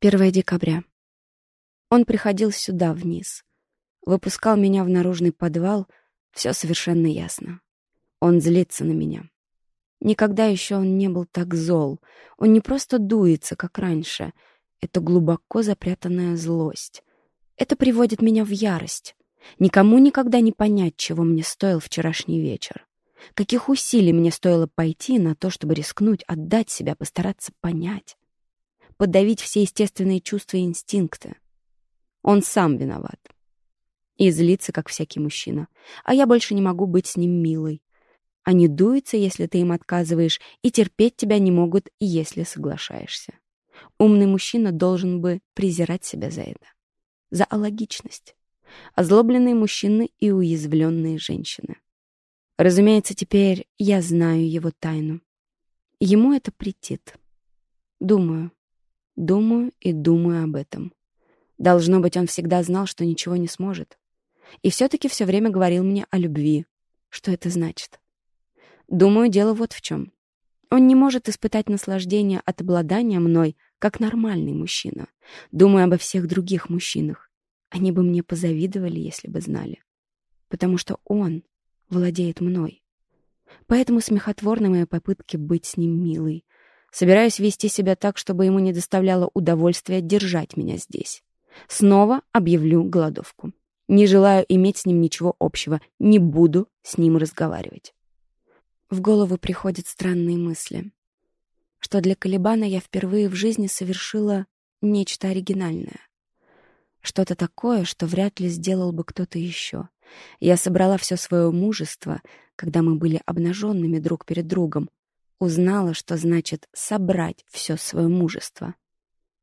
1 декабря. Он приходил сюда, вниз. Выпускал меня в наружный подвал. Все совершенно ясно. Он злится на меня. Никогда еще он не был так зол. Он не просто дуется, как раньше. Это глубоко запрятанная злость. Это приводит меня в ярость. Никому никогда не понять, чего мне стоил вчерашний вечер. Каких усилий мне стоило пойти на то, чтобы рискнуть, отдать себя, постараться понять подавить все естественные чувства и инстинкты. Он сам виноват. И злится, как всякий мужчина. А я больше не могу быть с ним милой. Они дуются, если ты им отказываешь, и терпеть тебя не могут, если соглашаешься. Умный мужчина должен бы презирать себя за это. За алогичность. Озлобленные мужчины и уязвленные женщины. Разумеется, теперь я знаю его тайну. Ему это претит. Думаю, Думаю и думаю об этом. Должно быть, он всегда знал, что ничего не сможет. И все-таки все время говорил мне о любви. Что это значит? Думаю, дело вот в чем. Он не может испытать наслаждение от обладания мной, как нормальный мужчина. Думаю обо всех других мужчинах. Они бы мне позавидовали, если бы знали. Потому что он владеет мной. Поэтому смехотворны мои попытки быть с ним милой, Собираюсь вести себя так, чтобы ему не доставляло удовольствия держать меня здесь. Снова объявлю голодовку. Не желаю иметь с ним ничего общего. Не буду с ним разговаривать. В голову приходят странные мысли. Что для Калибана я впервые в жизни совершила нечто оригинальное. Что-то такое, что вряд ли сделал бы кто-то еще. Я собрала все свое мужество, когда мы были обнаженными друг перед другом, Узнала, что значит собрать все свое мужество.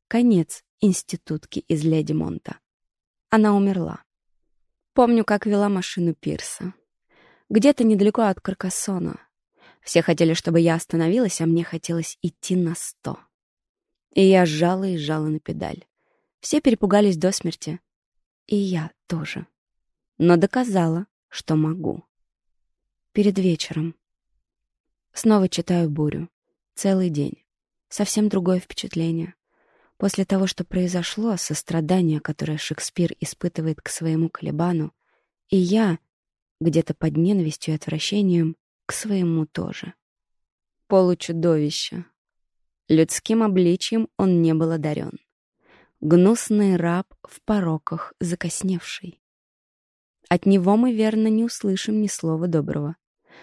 Конец институтки из Леди Монта. Она умерла. Помню, как вела машину Пирса. Где-то недалеко от Каркасона. Все хотели, чтобы я остановилась, а мне хотелось идти на сто. И я сжала и сжала на педаль. Все перепугались до смерти. И я тоже. Но доказала, что могу. Перед вечером Снова читаю «Бурю». Целый день. Совсем другое впечатление. После того, что произошло, сострадание, которое Шекспир испытывает к своему Калибану, и я, где-то под ненавистью и отвращением, к своему тоже. Получудовище. Людским обличием он не был одарен. Гнусный раб в пороках закосневший. От него мы, верно, не услышим ни слова доброго.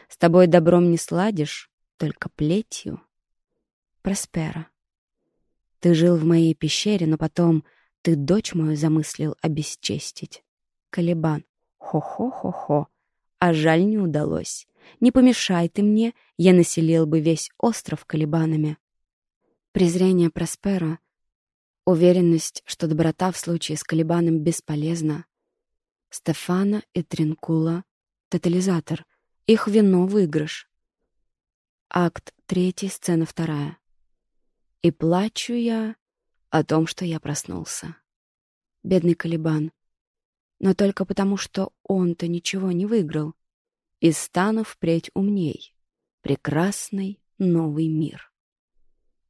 С тобой добром не сладишь, только плетью. Проспера. Ты жил в моей пещере, но потом ты дочь мою замыслил обесчестить. Калибан. Хо-хо-хо-хо. А жаль, не удалось. Не помешай ты мне, я населил бы весь остров Калибанами. Презрение Проспера, уверенность, что доброта в случае с Калибаном бесполезна. Стефана и Тринкула — тотализатор — их вино — выигрыш. Акт третий, сцена вторая. И плачу я о том, что я проснулся. Бедный Калибан. Но только потому, что он-то ничего не выиграл. И стану впредь умней. Прекрасный новый мир.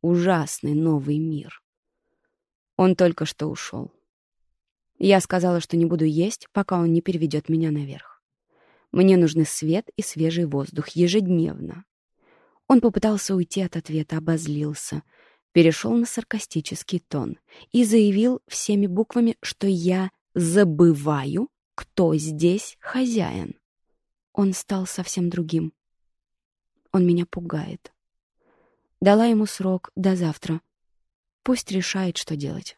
Ужасный новый мир. Он только что ушел. Я сказала, что не буду есть, пока он не переведет меня наверх. Мне нужны свет и свежий воздух ежедневно. Он попытался уйти от ответа, обозлился, перешел на саркастический тон и заявил всеми буквами, что я забываю, кто здесь хозяин. Он стал совсем другим. Он меня пугает. Дала ему срок до завтра. Пусть решает, что делать.